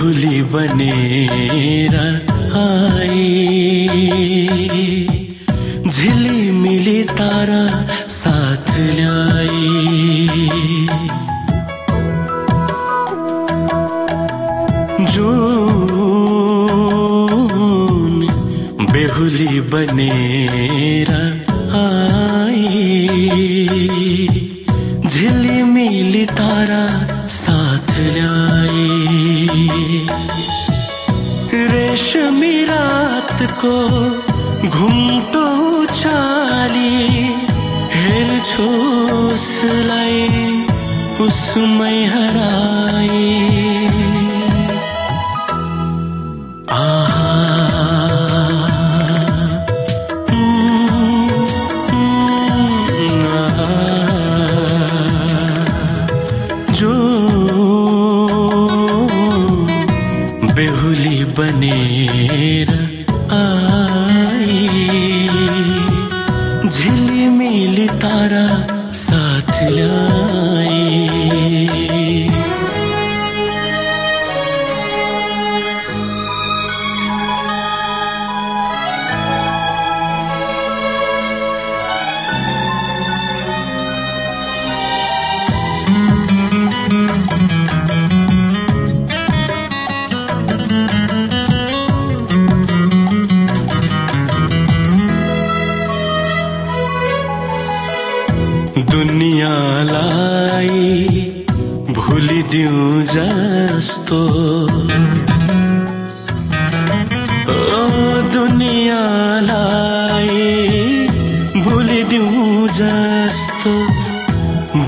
बेहुली बनेर आई। झिली मिली तारा साथ ल्याई। जून बेहुली बनेर आई। झिली मिली तारा साथ लाई रेशमी रात को घुमटो चाली हेर छोसलाई उसमै हराई। आहा बेहुली बनेर आई। झिली मिली तारा साथ लाई दुनियाँलाई भुलिदिउँ जस्तो। ओ दुनियाँलाई भुलिदिउँ जस्तो।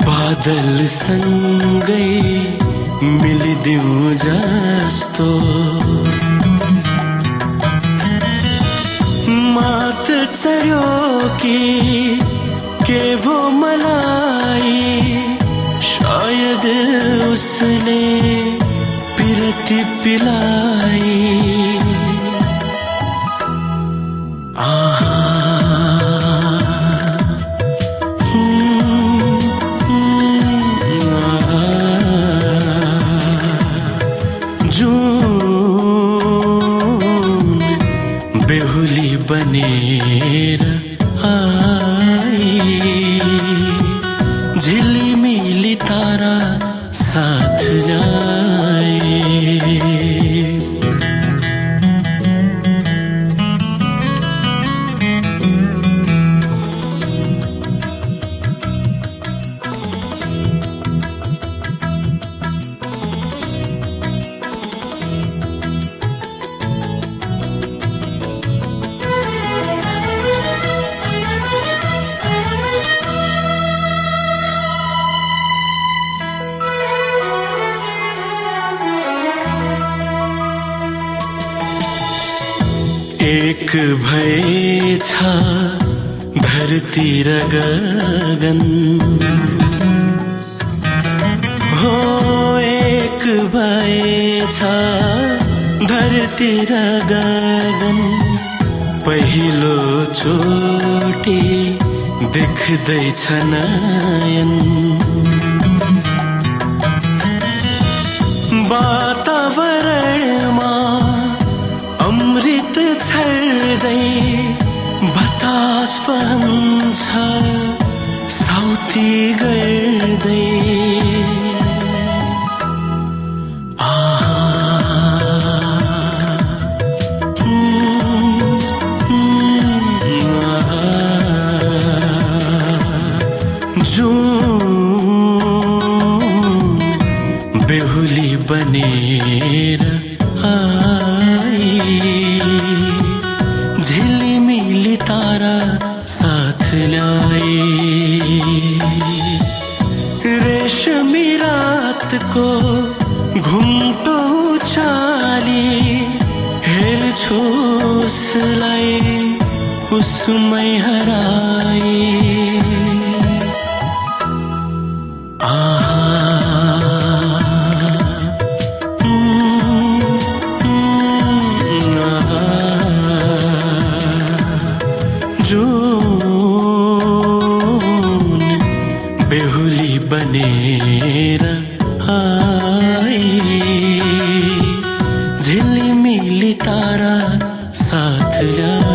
बादलसँगै मिलिदिउँ जस्तो। मात चढ्यो कि के भो मलाई शायद उसले पिरती पिलाई। आहा। बनेर आई झिली मिली तारा साथ जाए एक भए छ धरती र गगन हो एक भए छ धरती र गगन पहिलो चोटि देख्दैछ नयन। साउती गर्दै। बेहुली बनेर आई। झिलिमिली तारा साथ ल्याए। को घुम्टो चाली हेर्छु उसलाई उसमै हराए जुन बेहुली बनेर आई मिली तारा साथ जा